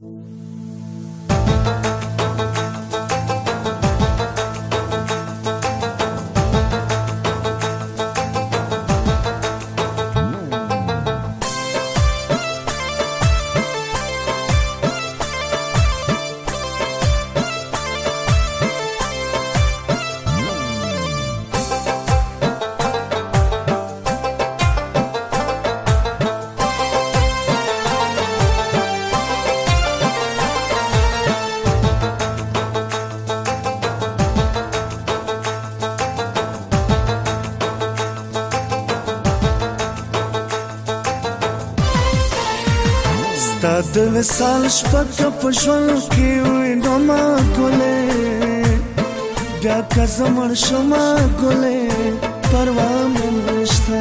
thank you ستا د وسال شپه په ژوند کې وینم ما کوله بیا که زمړ شمه کوله پروا مې نشته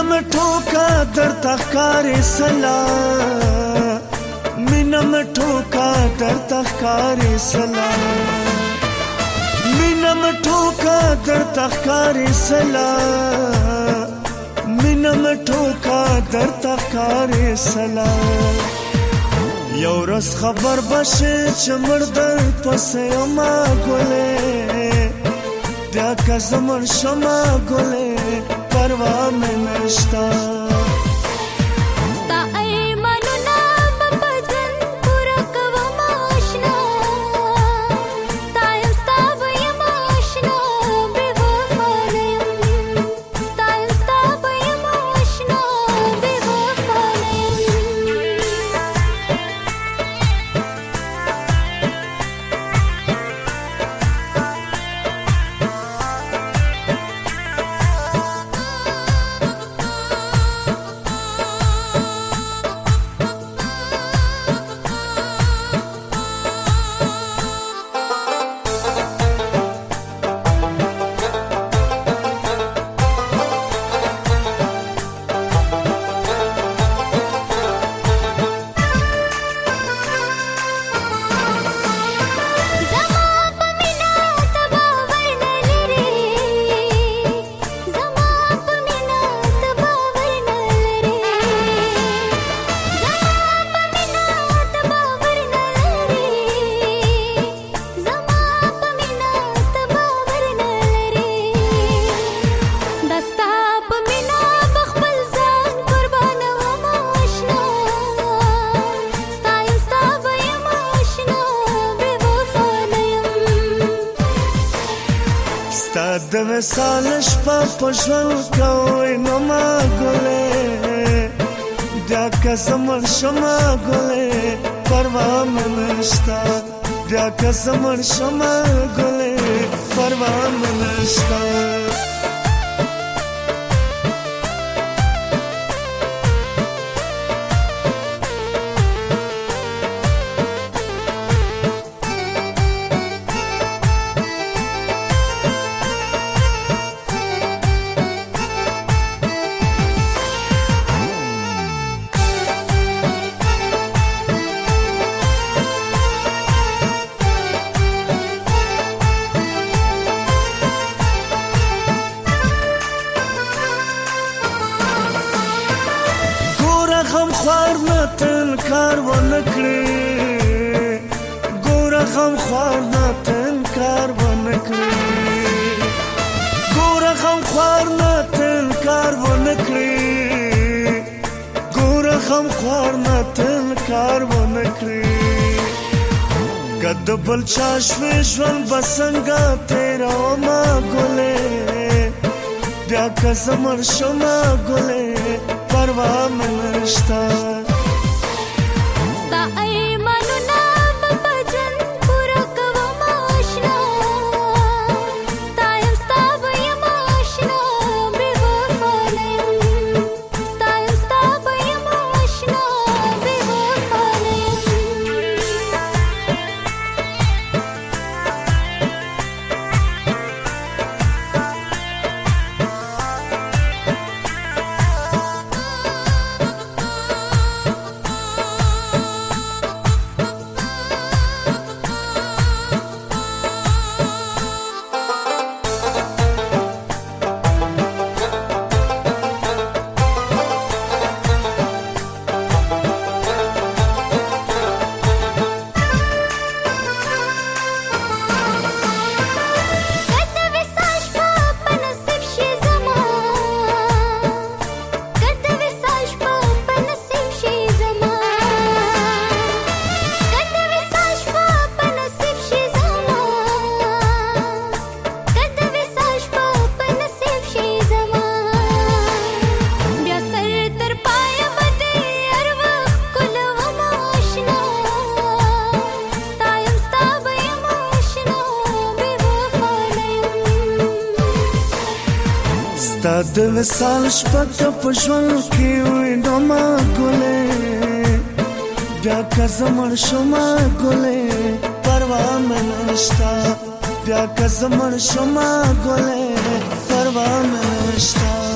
مینم ټوکا در تخکار سلا مینم ټوکا در تخکار سلا مینم ټوکا در تخکار سلا مینم ټوکا در تخکار سلا یو رس خبر بشه چې مردر پسې ما ګلې دا که زمر شما ګلې پروا منشتا ستا د وسال شپه په ژوند کوي نو ما ګلې بیا که زمر شما ګلې پروا مې نشتا بیا که زمر شما ګلې پروا مې نشتا خوار نه تل کار و نکړي ګور غم خوار نه تل کار و نکړي ګور غم خوار نه تل کار و نکړي ګور غم خوار نه تل کار و نکړي کد بل چاش وی ژوند بسنګ تیرا ما ګله بیا که زمر شما ګله پروا منشتا ستاد وسال شپک پښون کې وینم ګلې بیا که زمړ شوما ګلې پروا منشتا بیا که زمړ شوما ګلې پروا منشتا